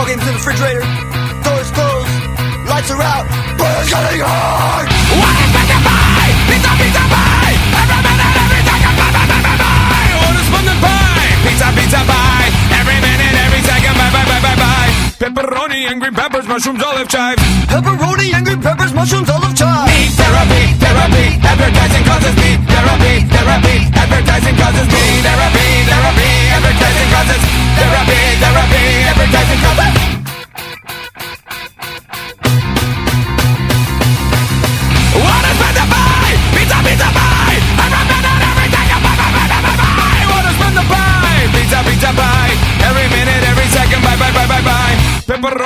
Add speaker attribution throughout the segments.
Speaker 1: Ball games in the refrigerator. Doors closed. Lights are out. But it's getting hard.
Speaker 2: What is to buy? Pizza, pizza, pie. Every minute, every second, buy, buy, buy, buy, buy. What is to buy? Pizza, pizza, pie. Every minute, every second, buy, buy, buy, buy, buy. Pepperoni and green peppers, mushrooms, olive chives.
Speaker 1: Pepperoni and green peppers, mushrooms, olive chives.
Speaker 2: Need therapy, therapy. Advertising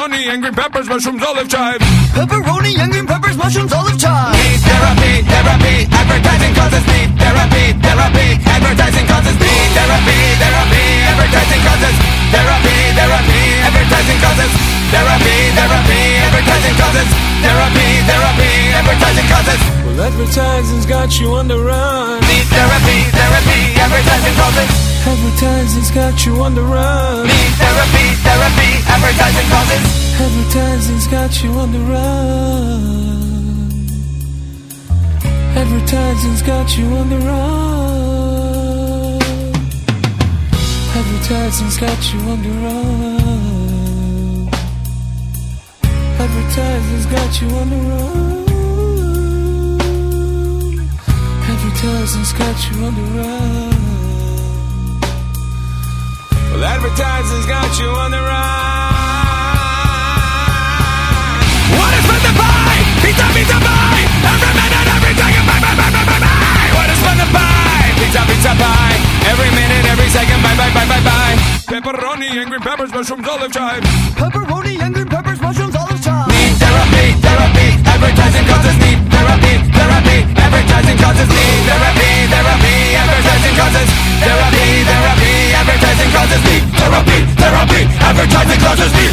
Speaker 2: Pepperoni and green peppers, mushrooms, olive chives.
Speaker 1: Pepperoni and green peppers, mushrooms, olive chives.
Speaker 2: Need therapy, therapy. Advertising causes need therapy, therapy. Advertising causes need therapy, therapy. Advertising causes therapy, therapy. Advertising causes therapy, therapy. Advertising causes therapy, therapy. Advertising causes
Speaker 3: Well, advertising's got you on the run.
Speaker 2: need therapy, therapy. Advertising causes
Speaker 3: Advertising's got you on the run.
Speaker 2: need therapy, therapy. Advertising causes
Speaker 3: Advertising's got you on the run. Advertising's got you on the run. Advertising's got you on the run. Advertising's got you on the run. Advertising's got you on the run. Well, advertising's got you on the run.
Speaker 2: What is meant to buy? Pizza, pizza, buy. Every minute, every second, buy, buy, buy, buy, buy, buy. What is meant to buy? Pizza, pizza, buy. Every minute, every second, buy, buy, buy, buy, buy.
Speaker 3: Pepperoni and green peppers, mushrooms, olive chives.
Speaker 1: Pepperoni and green peppers,
Speaker 2: Does